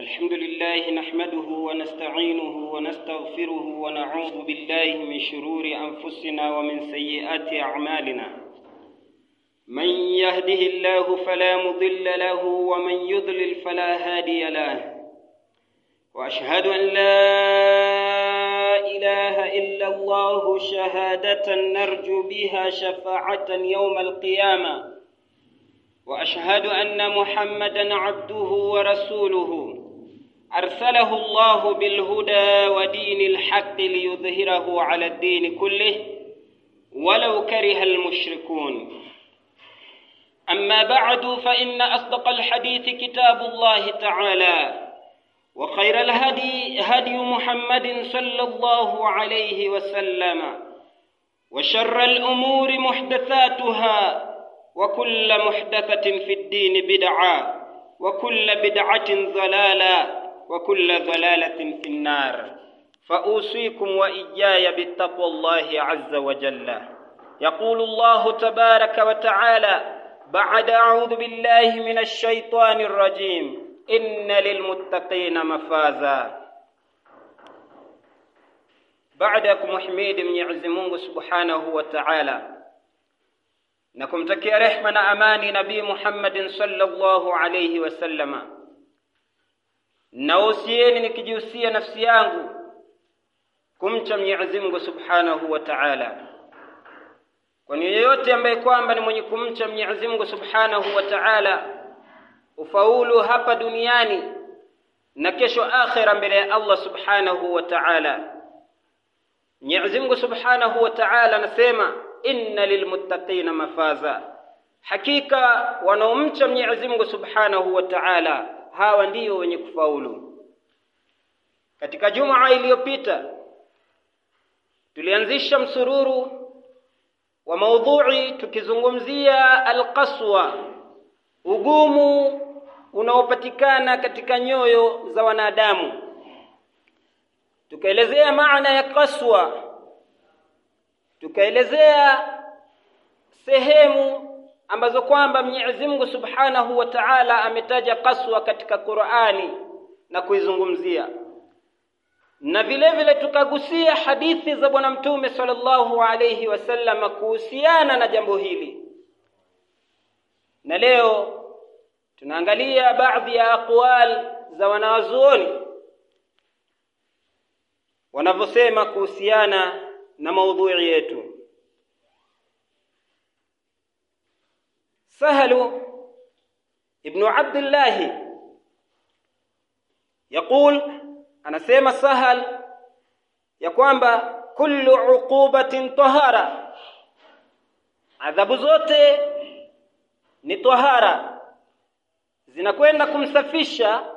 الحمد لله نحمده ونستعينه ونستغفره ونعوذ بالله من شرور أنفسنا ومن سيئات أعمالنا. من يهده الله فلا مضل له ومن يضلل فلا هادي له. وأشهد أن لا إله إلا الله شهادة نرجو بها شفاعة يوم القيامة. وأشهد أن محمدا عبده ورسوله. أرسله الله بالهدى ودين الحق ليظهره على الدين كله ولو كره المشركون. أما بعد فإن أصدق الحديث كتاب الله تعالى وخير الهدي هدي محمد صلى الله عليه وسلم وشر الأمور محدثاتها وكل محدثة في الدين بدعة وكل بدعة ضلالة وكل ضلالة في النار. فأوصيكم وإياي بالتقوى الله عز وجل. يقول الله تبارك وتعالى بعد أعوذ بالله من الشيطان الرجيم. إن للمتقين مفازا. بعدك حميد من يعزمون سبحانه وتعالى. نكم تكي رحمنا أماني نبي محمد صلى الله عليه وسلم. Nausieni nikijihusia nafsi yangu kumcha Mwenyezi Mungu Subhanahu wa Ta'ala, kwani yeyote ambaye kwamba ni mwenye kumcha Mwenyezi Mungu Subhanahu wa Ta'ala ufaulu hapa duniani na kesho akhera mbele ya Allah Subhanahu wa Ta'ala. Mwenyezi Mungu Subhanahu wa Ta'ala anasema inna lilmuttaqina mafaza, hakika wanaomcha Mwenyezi Mungu Subhanahu wa Ta'ala hawa ndiyo wenye kufaulu. Katika Jumaa iliyopita tulianzisha msururu wa maudhui tukizungumzia alqaswa, ugumu unaopatikana katika nyoyo za wanadamu. Tukaelezea maana ya kaswa tukaelezea sehemu ambazo kwamba Mwenyezi Mungu Subhanahu wa Ta'ala ametaja kaswa katika Qur'ani na kuizungumzia. Na vile vile tukagusia hadithi za bwana mtume sallallahu alayhi wasallam kuhusiana na jambo hili. Na leo tunaangalia baadhi ya aqwal za wanawazuoni wanavyosema kuhusiana na maudhui yetu سهل ابن عبد الله يقول anasema sahal ya kwamba kullu uqubatin tahara adhabu zote ni tahara zinakwenda kumsafisha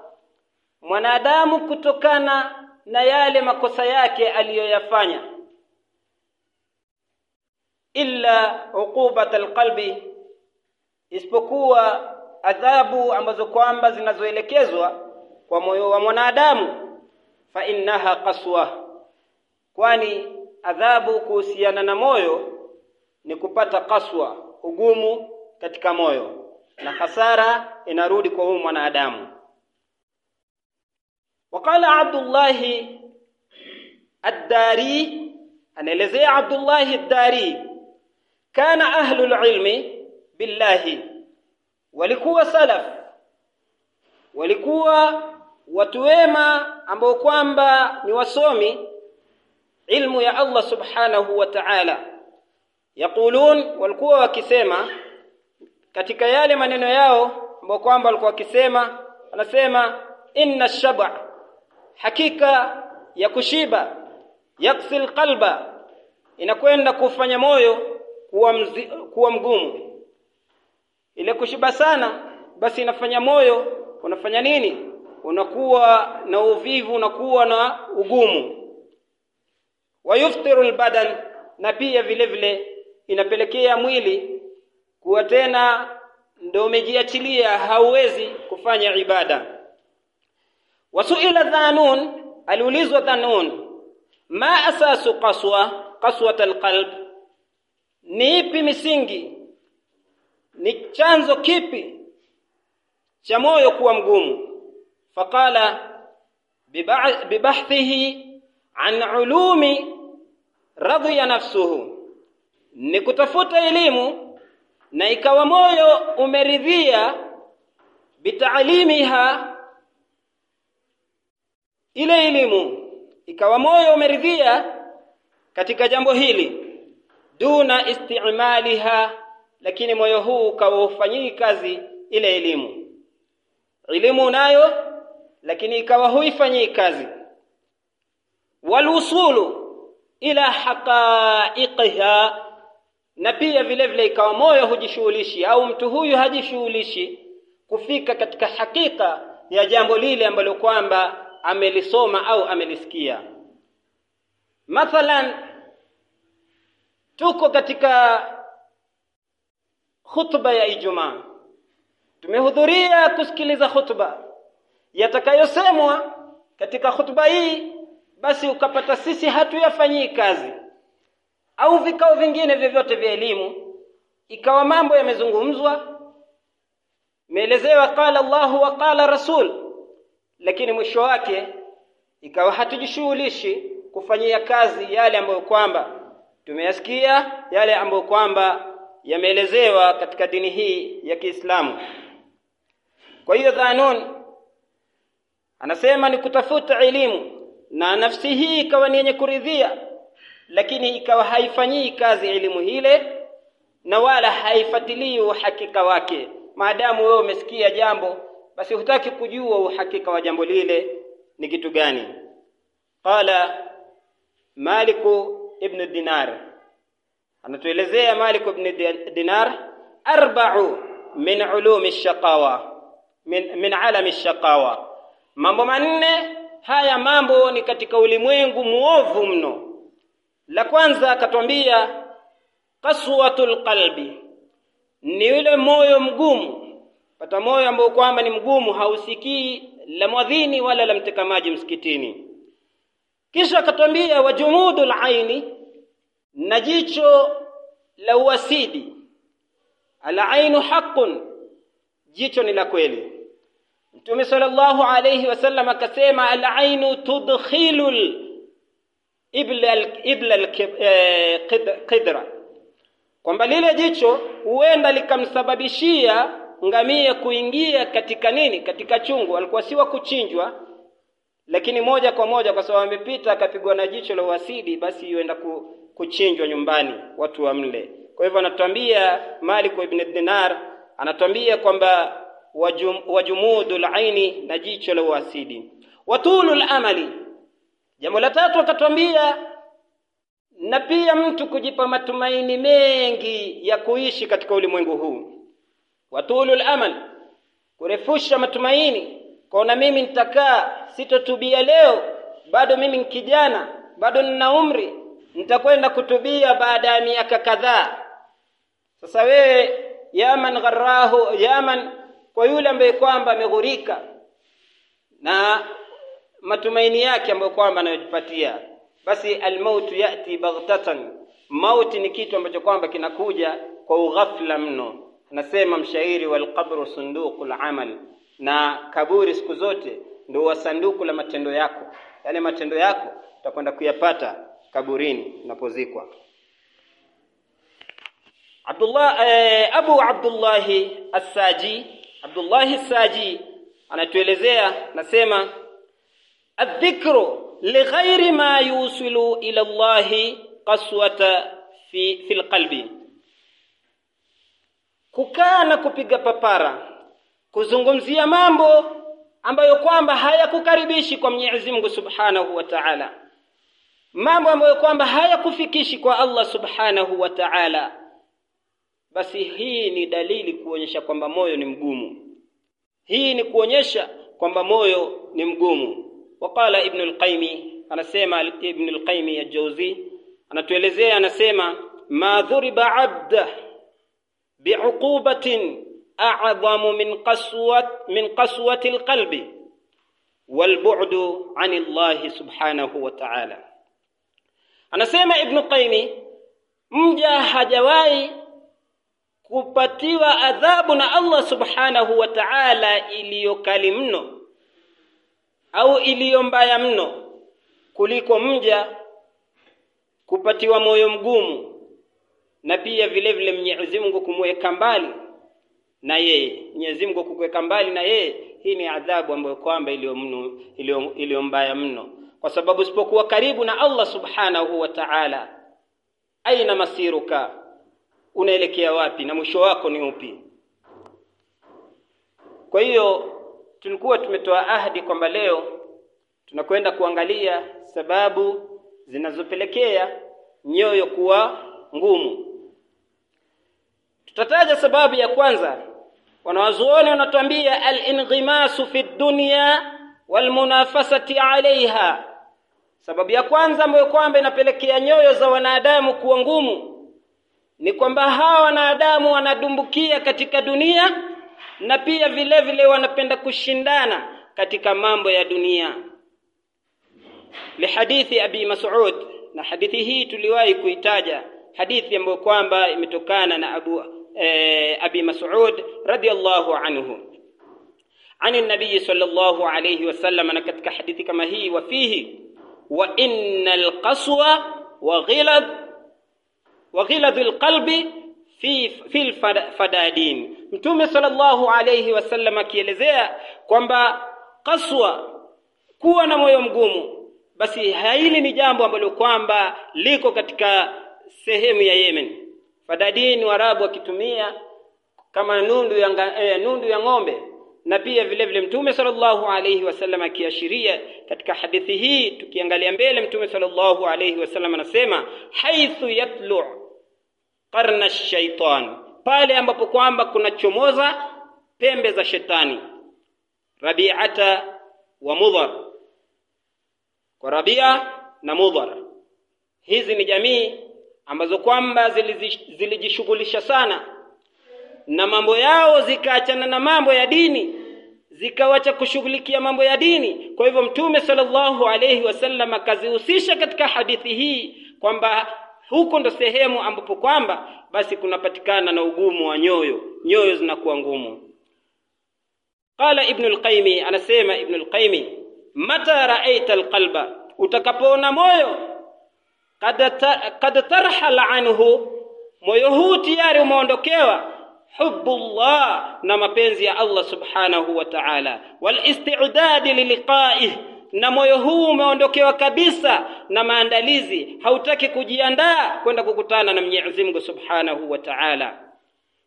mwanadamu kutokana na yale makosa yake aliyoyafanya illa uqubat alqalbi isipokuwa adhabu ambazo kwamba zinazoelekezwa kwa moyo wa mwanadamu fa innaha qaswa. Kwani adhabu kuhusiana na moyo ni kupata kaswa ugumu katika moyo na hasara inarudi kwa huyu mwanadamu. Waqala abdullah ad-dari anaelezea abdullah ad-dari kana ahlul ilmi billahi walikuwa salaf walikuwa watu wema ambao kwamba ni wasomi ilmu ya Allah subhanahu wa ta'ala. Yaqulun walikuwa wakisema katika yale maneno yao ambao kwamba walikuwa wakisema anasema inna shaba hakika ya kushiba yaksil qalba inakwenda kufanya moyo kuwa, mzi, kuwa mgumu ile kushiba sana basi inafanya moyo unafanya nini? Unakuwa na uvivu unakuwa na ugumu. Wayuftiru albadan na pia vile vile inapelekea mwili kuwa tena ndio umejiachilia hauwezi kufanya ibada. Wasuila dhanun aliulizwa dhanun ma asasu qaswa qaswat alqalb? Ni ipi misingi ni chanzo kipi cha moyo kuwa mgumu? Faqala bibahthihi an ulumi radhiya nafsuhu. Ni kutafuta elimu na ikawa moyo umeridhia bitaalimiha ile elimu. Ikawa moyo umeridhia katika jambo hili duna istimaliha lakini moyo huu ukaufanyii kazi ile elimu. Elimu unayo lakini ikawa huifanyii kazi. Walusulu ila haqaiqiha na pia vile vile ikawa moyo hujishughulishi au mtu huyu hajishughulishi kufika katika hakika ya jambo lile ambalo kwamba amelisoma au amelisikia. Mathalan tuko katika khutba ya Ijumaa. Tumehudhuria kusikiliza khutba. Yatakayosemwa katika khutba hii basi ukapata sisi hatuyafanyii kazi. Au vikao vingine vyovyote vya elimu ikawa mambo yamezungumzwa imeelezewa qala Allahu wa qala Rasul lakini mwisho wake ikawa hatujishughulishi kufanyia kazi yale ambayo kwamba tumeyasikia yale ambayo kwamba yameelezewa katika dini hii ya Kiislamu. Kwa hiyo dhanun anasema ni kutafuta elimu na nafsi hii ikawa ni yenye kuridhia lakini ikawa haifanyii kazi elimu ile na wala haifuatilii uhakika wake. Maadamu wewe umesikia jambo basi hutaki kujua uhakika wa jambo lile ni kitu gani. Qala Maliku ibn dinar anatuelezea malik ibn dinar arba'u min ulumi shaqawa min, min alami shaqawa. Mambo manne haya mambo ni katika ulimwengu muovu mno. La kwanza akatwambia qaswatul qalbi ni yule moyo mgumu. Pata moyo ambao kwamba ni mgumu hausikii la mwadhini wala la mtekamaji msikitini. Kisha akatwambia wajumudul aini na jicho la uasidi alainu haqqun jicho ni la kweli. Mtume sallallahu alayhi wasallam akasema alainu tudkhilul ibla ibla qidra. Kwamba lile jicho huenda likamsababishia ngamia kuingia katika nini? Katika chungu. Alikuwa siwa kuchinjwa lakini moja kwa moja kwa sababu amepita akapigwa na jicho la uasidi basi yuenda ku, kuchinjwa nyumbani watu wa mle. kwa hivyo anatuambia Malik ibn Dinar anatuambia kwamba wajum, wajumudul aini na jicho la uasidi watulul amali. Jambo la tatu akatwambia na pia mtu kujipa matumaini mengi ya kuishi katika ulimwengu huu. Watulul amal. Kurefusha matumaini. Kaona mimi nitakaa sitotubia leo bado mimi ni kijana bado nina umri nitakwenda kutubia baada ya miaka kadhaa. Sasa wewe yaman gharahu yaman kwa yule ambaye kwamba ameghurika na matumaini yake ambayo kwamba anayojipatia basi almautu yati baghtatan. Mauti ni kitu ambacho kwamba kinakuja kwa ughafla mno. Anasema mshairi walqabru sunduku lamal, na kaburi siku zote ndio wasanduku la matendo yako. Yale matendo yako utakwenda kuyapata kaburini unapozikwa. Abdullah eh, Abu Abdullah As-Saji. Abdullah As-Saji anatuelezea nasema adhikru lighairi ma yusilu ila Allah qaswata fi fil qalbi. Kukaa na kupiga papara kuzungumzia mambo ambayo kwamba hayakukaribishi kwa Mwenyezi Mungu Subhanahu wa Ta'ala mambo ambayo kwamba hayakufikishi kwa Allah subhanahu wa ta'ala. Basi hii ni dalili kuonyesha kwamba moyo ni mgumu. Hii ni kuonyesha kwamba moyo ni mgumu. Waqala ibn al-qayyim anasema ibn al-qayyim al-jawzi anatuelezea anasema ma dhuriba 'abda bi'uqubatin adhamu min qaswat min qaswati al-qalbi wal bu'du 'ani Allah subhanahu wa ta'ala anasema ibn qayyim mja hajawahi kupatiwa adhabu na Allah subhanahu wa ta'ala iliyokali mno au iliyo mbaya mno kuliko mja kupatiwa moyo mgumu na pia vile vile Mwenyezi Mungu kumweka mbali na yeye. Mwenyezi Mungu kukuweka mbali na yeye hii ni adhabu ambayo kwamba iliyo mno iliyo mbaya mno kwa sababu usipokuwa karibu na Allah subhanahu wa ta'ala aina masiruka? Unaelekea wapi na mwisho wako ni upi? Kwa hiyo tulikuwa tumetoa ahadi kwamba leo tunakwenda kuangalia sababu zinazopelekea nyoyo kuwa ngumu. Tutataja sababu ya kwanza. Wanawazuoni wanatuambia al-inghimasu fi dunya walmunafasati alaiha sababu ya kwanza ambayo kwamba inapelekea nyoyo za wanadamu kuwa ngumu ni kwamba hawa wanadamu wanadumbukia katika dunia na pia vile vile wanapenda kushindana katika mambo ya dunia lihadithi abi mas'ud na hadithi hii tuliwahi kuitaja hadithi ambayo kwamba imetokana na abu eh, abi mas'ud radiyallahu anhu عن النبي صلى الله عليه وسلم أنا كتك حديث كما هي وفيه wa innal qaswa wa ghilad wa ghiladul qalbi fi fil fadadin mtume sallallahu alayhi wasallam akielezea kwamba qaswa kuwa na moyo mgumu basi hili ni jambo ambalo kwamba liko katika sehemu ya Yemen. Fadadin warabu wakitumia kama nundu ya, eh, nundu ya ng'ombe na pia vile vile mtume sallallahu alayhi wasallam akiashiria katika hadithi hii tukiangalia mbele mtume sallallahu alayhi wasallam anasema haithu yatlu qarna shaitan pale ambapo kwamba kuna chomoza pembe za shetani. Rabi'ata wa mudhar. Kwa rabia na mudhar. Hizi ni jamii ambazo kwamba zilijishughulisha sana na mambo yao zikaachana na mambo ya dini zikawacha kushughulikia mambo ya dini. Kwa hivyo mtume sallallahu alayhi wasallam akazihusisha katika hadithi hii kwamba huko ndo sehemu ambapo kwamba basi kunapatikana na ugumu wa nyoyo nyoyo zinakuwa ngumu. Qala ibn al-qayyim anasema ibn al-qayyim mata ra'aita al-qalba? Utakapoona moyo kad tarhal anhu moyo huu tayari umeondokewa hubbullah na mapenzi ya Allah subhanahu wa ta'ala. Wal isti'dad liliqa'ih na moyo huu umeondokewa kabisa na maandalizi. Hautaki kujiandaa kwenda kukutana na Mwenyezi Mungu Subhanahu wa Ta'ala.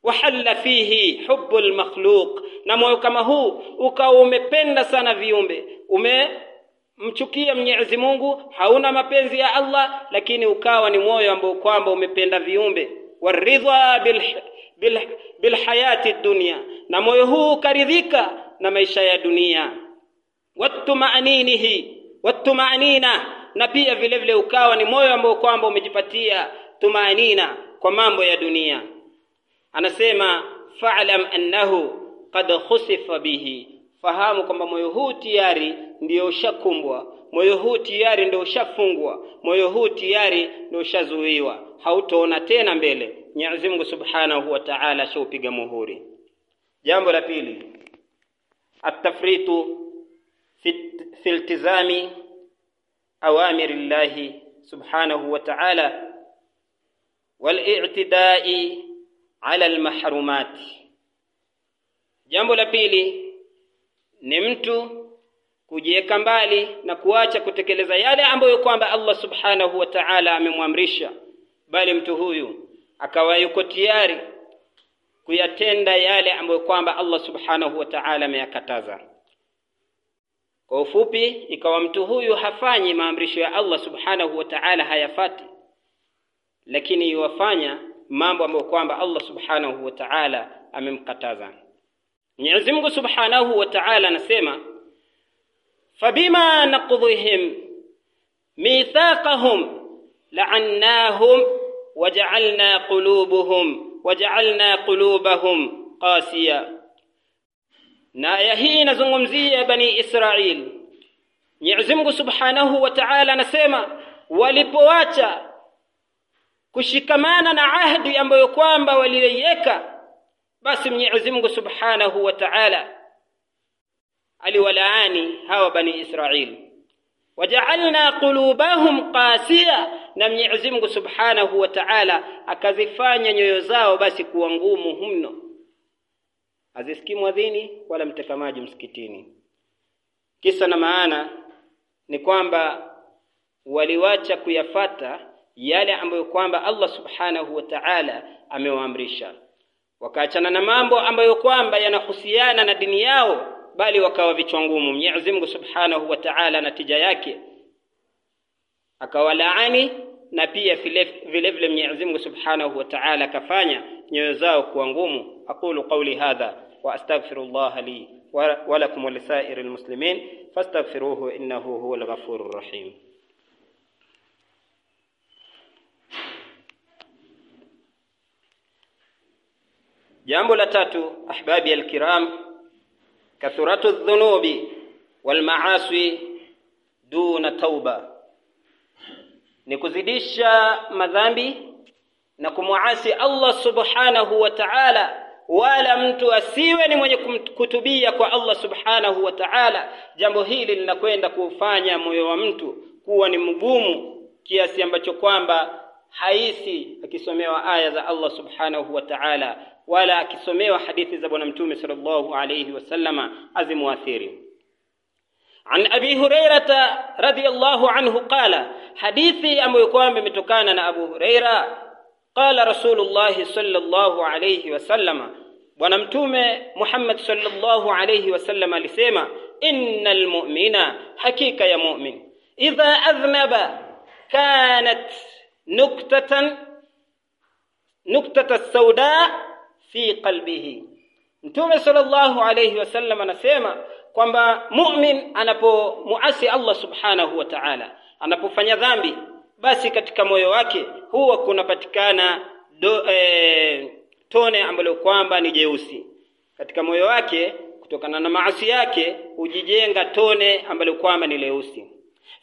Wahalla fihi hubbul makhluq na moyo kama huu ukawa umependa sana viumbe. Umemchukia Mwenyezi Mungu hauna mapenzi ya Allah lakini ukawa ni moyo ambao kwamba umependa viumbe. Waridha bil, bil, hayati dunya na moyo huu ukaridhika na maisha ya dunia. Watumaninihi watumanina na pia vile vile ukawa ni moyo ambao kwamba umejipatia tumanina kwa mambo ya dunia. Anasema fa'lam annahu qad khusifa bihi. Fahamu kwamba moyo huu tayari ndio ushakumbwa. Moyo huu tayari ndio ushafungwa. Moyo huu tayari ndio ushazuiwa. Hautoona tena mbele Mwenyezi Mungu Subhanahu wa Ta'ala ashaupiga muhuri. Jambo la pili, atafritu fi iltizami awamiri llahi subhanahu wa ta'ala wal i'tidai ala almahrumat. Jambo la pili ni mtu kujiweka mbali na kuacha kutekeleza yale ambayo kwamba Allah subhanahu wa ta'ala amemwamrisha, bali mtu huyu akawa yuko tayari kuyatenda yale ambayo kwamba Allah subhanahu wa ta'ala ameyakataza. Kwa ufupi ikawa mtu huyu hafanyi maamrisho ya Allah subhanahu wa ta'ala hayafati lakini yuwafanya mambo ambayo kwamba Allah subhanahu wa ta'ala amemkataza. Mwenyezi Mungu subhanahu wa ta'ala anasema fabima naqdhihim mithaqahum la'annahum waja'alna qulubuhum waja'alna qulubahum qasiya na aya hii inazungumzia bani Israil Mwenyezi Subhanahu wa Ta'ala anasema walipoacha kushikamana na ahdi ambayo kwamba waliweka basi Mwenyezi Mungu Subhanahu wa Ta'ala aliwalaani hawa bani Israili wajaalna qulubahum qasiya, na Mwenyezi Mungu Subhanahu wa Ta'ala akazifanya nyoyo zao basi kuwa ngumu mno, hazisikii mwadhini wala mtekamaji msikitini. Kisa na maana ni kwamba waliwacha kuyafata yale ambayo kwamba Allah Subhanahu wa Ta'ala amewaamrisha, wakaachana na mambo ambayo kwamba yanahusiana na dini yao bali wakawa vichwa ngumu. Mwenyezi Mungu Subhanahu wa Ta'ala, natija yake akawalaani na pia vile vile Mwenyezi Mungu Subhanahu wa Ta'ala akafanya nyoyo zao kuwa ngumu. aqulu qawli hadha wa astaghfirullah li wa lakum wa lisairil muslimin fastaghfiruhu innahu huwal ghafurur rahim. Jambo la tatu, ahbabi alkiram kathuratu dhunubi wal maasi duna tauba, ni kuzidisha madhambi na kumwasi Allah subhanahu wa ta'ala, wala mtu asiwe ni mwenye kutubia kwa Allah subhanahu wa ta'ala. Jambo hili linakwenda kuufanya moyo wa mtu kuwa ni mgumu kiasi ambacho kwamba haisi akisomewa aya za Allah subhanahu wa ta'ala wala akisomewa hadithi za bwana mtume sallallahu alayhi wasallama azimuathiri. An Abi Hurairata radhiyallahu anhu qala, hadithi ambayo kwamba imetokana na Abu Huraira, qala Rasulullah sallallahu alayhi wasallama, bwana mtume Muhammad sallallahu alayhi wasallama alisema, innal mu'mina, hakika ya mu'min, idha adhnaba kanat nuktatan nuktata sauda fi qalbihi. Mtume sallallahu alayhi wasallam anasema kwamba mu'min anapomuasi Allah subhanahu wa ta'ala, anapofanya dhambi, basi katika moyo wake huwa kunapatikana e, tone ambalo kwamba ni jeusi katika moyo wake, kutokana na maasi yake hujijenga tone ambalo kwamba ni leusi.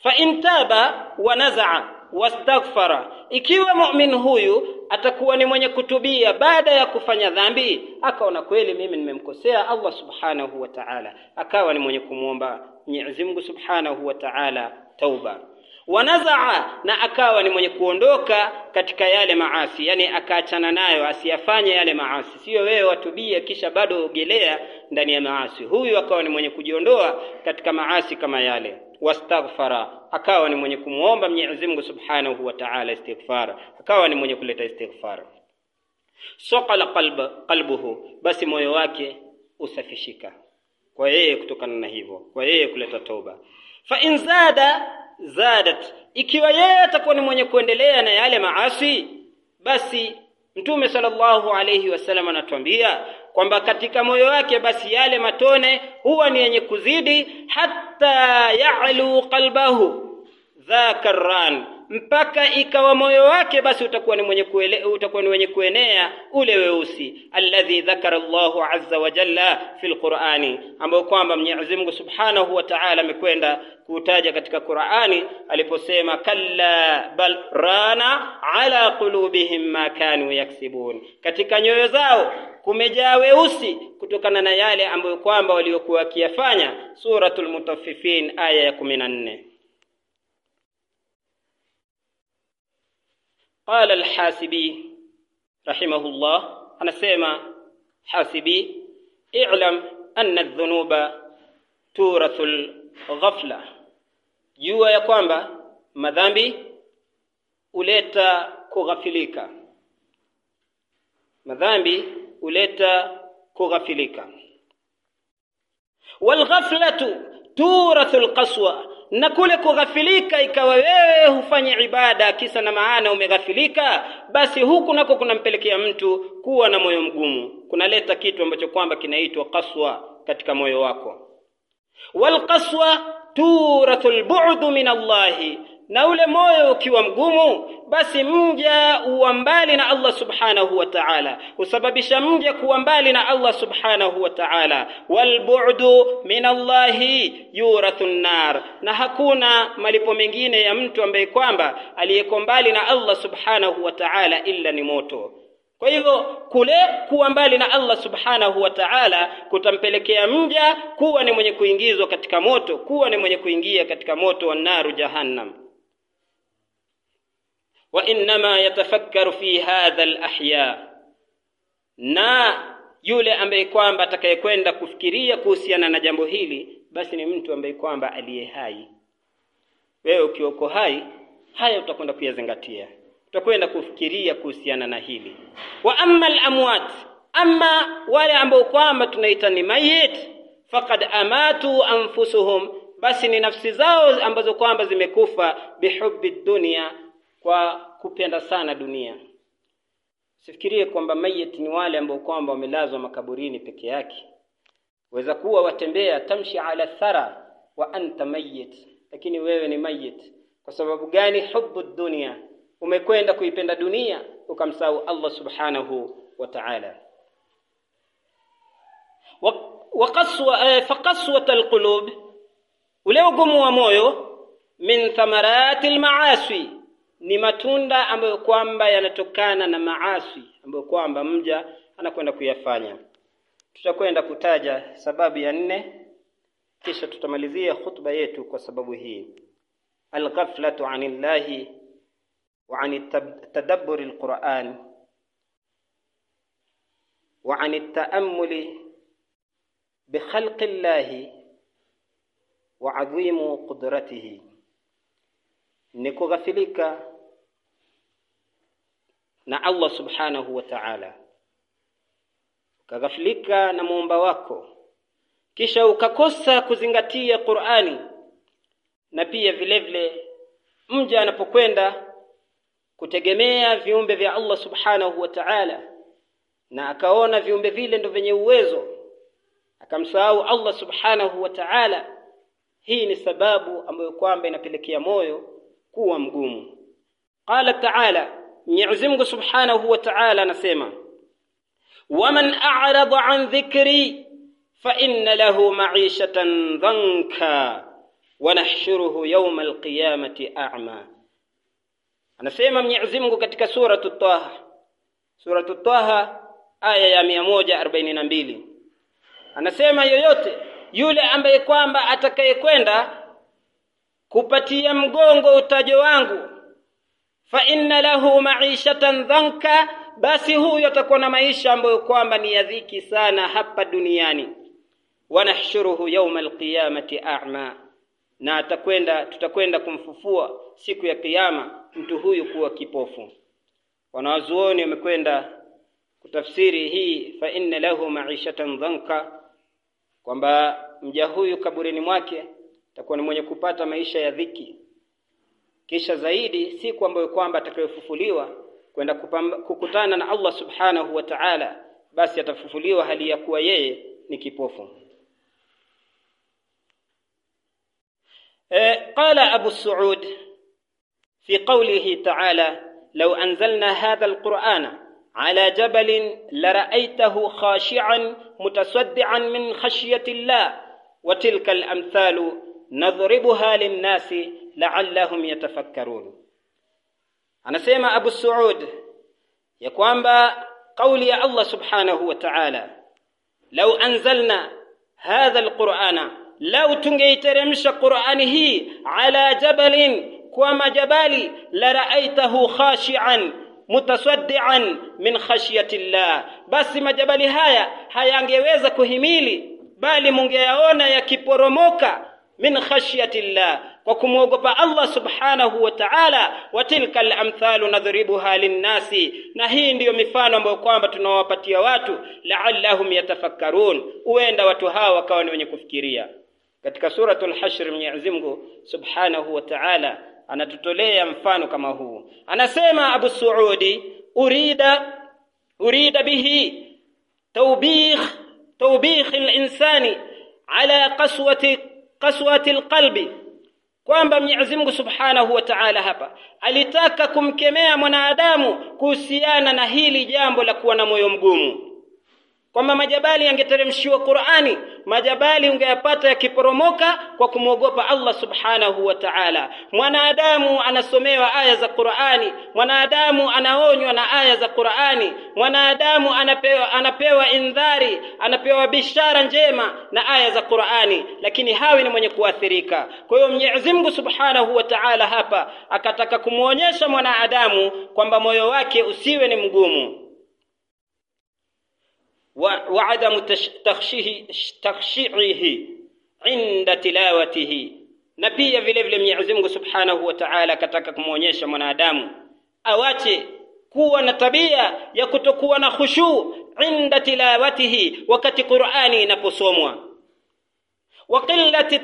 Fa intaba wa nazaa wastaghfara, ikiwa mu'min huyu atakuwa ni mwenye kutubia baada ya kufanya dhambi, akaona kweli mimi nimemkosea Allah subhanahu wa ta'ala, akawa ni mwenye kumwomba Mwenyezi Mungu subhanahu wa ta'ala tauba wanazaa na akawa ni mwenye kuondoka katika yale maasi, yani akaachana nayo, asiyafanye yale maasi. Sio wewe watubia kisha bado ogelea ndani ya maasi. Huyu akawa ni mwenye kujiondoa katika maasi kama yale. Wastaghfara, akawa ni mwenye kumwomba Mwenyezi Mungu Subhanahu wa Ta'ala istighfara, akawa ni mwenye kuleta istighfara. Saqala qalba qalbuhu, basi moyo wake usafishika. Kwa yeye kutokana na hivyo, kwa yeye kuleta toba. Fa in zada zadat, ikiwa yeye atakuwa ni mwenye kuendelea na yale maasi, basi Mtume sallallahu alayhi wasallam anatuambia kwamba katika moyo wake basi yale matone huwa ni yenye kuzidi, hatta ya'lu qalbahu dhaka ran, mpaka ikawa moyo wake basi utakuwa ni mwenye kuele, utakuwa ni mwenye kuenea ule weusi alladhi dhakara Allahu azza wa jalla fil Qur'ani, ambao kwamba Mwenyezi Mungu Subhanahu wa Ta'ala amekwenda kutaja katika Qur'ani aliposema kalla bal rana ala qulubihim ma kanu yaksibun, katika nyoyo zao kumejaa weusi kutokana na yale ambayo kwamba waliokuwa wakiyafanya. Suratul Mutaffifin aya ya 14. قال الحاسبي رحمه الله أنا سيما حاسبي اعلم أن الذنوب تورث الغفلة. جوا يا كوانبا مذنبي أولئت كغفليكا مذنبي أولئت كغفليكا والغفلة تورث القسوة. Na kule kughafilika ikawa wewe hufanye ibada kisa na maana umeghafilika, basi huku nako kunampelekea mtu kuwa na moyo mgumu, kunaleta kitu ambacho kwamba kinaitwa kaswa katika moyo wako. Walqaswa turathul bu'd min Allahi na ule moyo ukiwa mgumu, basi mja uwa mbali na Allah subhanahu wa ta'ala, husababisha mja kuwa mbali na Allah subhanahu wa ta'ala. Walbu'du min Allahi yurathu nar na hakuna malipo mengine ya mtu ambaye kwamba aliyeko mbali na Allah subhanahu wa ta'ala illa ni moto. kwa hivyo kule kuwa mbali na Allah subhanahu wa ta'ala kutampelekea mja kuwa ni mwenye kuingizwa katika moto kuwa ni mwenye kuingia katika moto wa naru jahannam wa inma yatafakkaru fi hadha alahya. Na yule ambaye kwamba atakayekwenda kufikiria kuhusiana na jambo hili basi ni mtu ambaye kwamba aliye hai. Wewe ukiwa uko hai haya utakwenda kuyazingatia. Utakwenda kufikiria kuhusiana na hili. Wa amma al-amwat amma wale ambao kwamba tunaita ni mayit faqad amatu anfusuhum basi ni nafsi zao ambazo kwamba zimekufa bihubbi dunia kwa kupenda sana dunia. sifikirie kwamba mayit ni wale ambao kwamba wamelazwa makaburini peke yake, waweza kuwa watembea, tamshi ala thara wa anta mayit, lakini wewe ni mayit. Kwa sababu gani? Hubu dunia, umekwenda kuipenda dunia ukamsahau Allah subhanahu wa ta'ala. Wa eh, alqulub, ule ugumu wa moyo, min thamarati almaasi ni matunda ambayo kwamba yanatokana na maasi ambayo kwamba mja anakwenda kuyafanya. Tutakwenda kutaja sababu ya nne, kisha tutamalizia khutba yetu kwa sababu hii, alghaflatu anillahi wa anitadabburi alquran wa an bi bikhalqi llahi wa adhimu qudratihi ni kughafilika na Allah subhanahu wa ta'ala. Ukaghafilika na muumba wako kisha ukakosa kuzingatia Qur'ani na pia vile vile mja anapokwenda kutegemea viumbe vya Allah subhanahu wa ta'ala na akaona viumbe vile ndo vyenye uwezo akamsahau Allah subhanahu wa ta'ala. Hii ni sababu ambayo kwamba inapelekea moyo kuwa mgumu. Qala ta'ala Mwenyezi Mungu subhanahu wa ta'ala anasema waman a'rada an dhikri fa inna lahu ma'ishatan dhanka wa nahshuruhu yawma alqiyamati a'ma. Anasema Mwenyezi Mungu katika suratu Taha suratu Taha aya ya 142 anasema yoyote yule ambaye kwamba atakayekwenda kupatia mgongo utajo wangu. Fa inna lahu ma'ishatan dhanka basi huyo atakuwa na maisha ambayo kwamba ni ya dhiki sana hapa duniani. Wanahshuruhu yawma alqiyamati a'ma na atakwenda tutakwenda kumfufua siku ya kiyama mtu huyu kuwa kipofu. Wanawazuoni wamekwenda kutafsiri hii fa inna lahu ma'ishatan dhanka kwamba mja huyu kaburini mwake atakuwa ni mwenye kupata maisha ya dhiki kisha zaidi siku ambayo kwamba atakayofufuliwa kwenda kukutana na Allah subhanahu wa ta'ala basi atafufuliwa hali ya kuwa yeye ni kipofu e, qala abu suud fi qawlihi ta'ala law anzalna hadha alqur'ana على جبل لرأيته خاشعا متصدعا من خشية الله وتلك الأمثال nadhribuha linnasi la'allahum yatafakkarun. Anasema Abu Suud ya kwamba kauli ya Allah subhanahu wa ta'ala, lau anzalna hadha alqur'ana, lau tungeiteremsha Qur'ani hii ala jabalin, kwa majabali, la ra'aitahu khashi'an mutasaddian min khashyati llah, basi majabali haya hayangeweza kuhimili, bali mungeyaona yakiporomoka min khashyati llah kwa kumwogopa Allah subhanahu wa ta'ala wa tilka al-amthalu nadhribuha linnasi. Na hii ndiyo mifano ambayo kwamba tunawapatia watu la'allahum yatafakkarun. Huenda watu hawa wakawa ni wenye kufikiria. Katika suratul hashr Mwenyezi Mungu subhanahu wa ta'ala anatutolea mfano kama huu. Anasema Abu Suudi urida urida bihi tawbih tawbih al-insani ala qaswati qaswati alqalbi kwamba Mwenyezi Mungu Subhanahu wa Ta'ala hapa alitaka kumkemea mwanadamu kuhusiana na hili jambo la kuwa na moyo mgumu kwamba majabali yangeteremshiwa Qur'ani, majabali ungeyapata yakiporomoka kwa kumwogopa Allah subhanahu wa ta'ala. Mwanadamu anasomewa aya za Qur'ani, mwanadamu anaonywa na aya za Qur'ani, mwanadamu anapewa, anapewa indhari, anapewa bishara njema na aya za Qur'ani, lakini hawi ni mwenye kuathirika. Kwa hiyo Mwenyezi Mungu subhanahu wa ta'ala hapa akataka kumwonyesha mwanadamu kwamba moyo wake usiwe ni mgumu wa adamu takhshiihi inda tilawatihi, na pia vile vile Mwenyezi Mungu Subhanahu wa Ta'ala kataka kumuonyesha mwanadamu awache kuwa na tabia ya kutokuwa na khushu inda tilawatihi, wakati Qur'ani inaposomwa wa qillati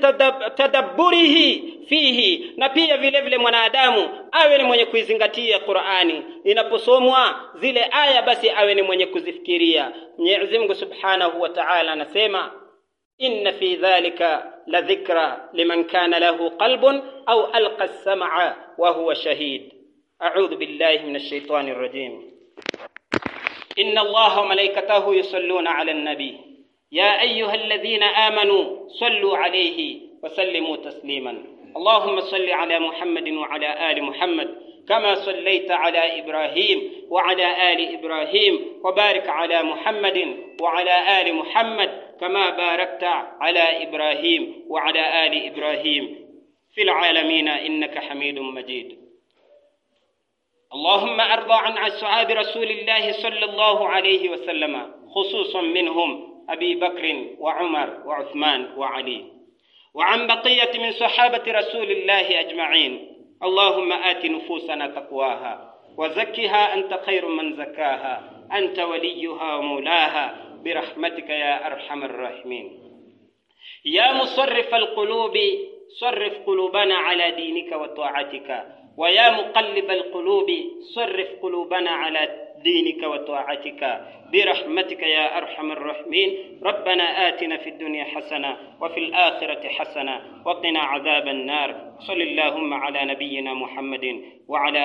tadabburihi fihi, na pia vile vile mwanadamu awe ni mwenye kuizingatia Qur'ani inaposomwa zile aya, basi awe ni mwenye kuzifikiria. Mwenyezi Mungu Subhanahu wa Ta'ala anasema inna fi dhalika la dhikra liman kana lahu qalbun au alqa as-sam'a wa huwa shahid. A'udhu billahi minash shaitani rrajim. Inna Allaha wa malaikatahu yusalluna 'alan nabiy يا أيها الذين آمنوا صلوا عليه وسلموا تسليما. اللهم صل على محمد وعلى آل محمد كما صليت على إبراهيم وعلى آل إبراهيم وبارك على محمد وعلى آل محمد كما باركت على إبراهيم وعلى آل إبراهيم. في العالمين إنك حميد مجيد. اللهم أرضى عن أصحاب رسول الله صلى الله عليه وسلم خصوصا منهم أبي بكر وعمر وعثمان وعلي. وعن بقية من صحابة رسول الله أجمعين. اللهم آت نفوسنا تقواها وزكها أنت خير من زكاها. أنت وليها ومولاها. برحمتك يا أرحم الراحمين. يا مصرف القلوب صرف قلوبنا على دينك وطاعتك. ويا مقلب القلوب صرف قلوبنا على دينك وطاعتك برحمتك يا أرحم الراحمين. ربنا آتنا في الدنيا حسنة وفي الآخرة حسنة وقنا عذاب النار. صل اللهم على نبينا محمد وعلى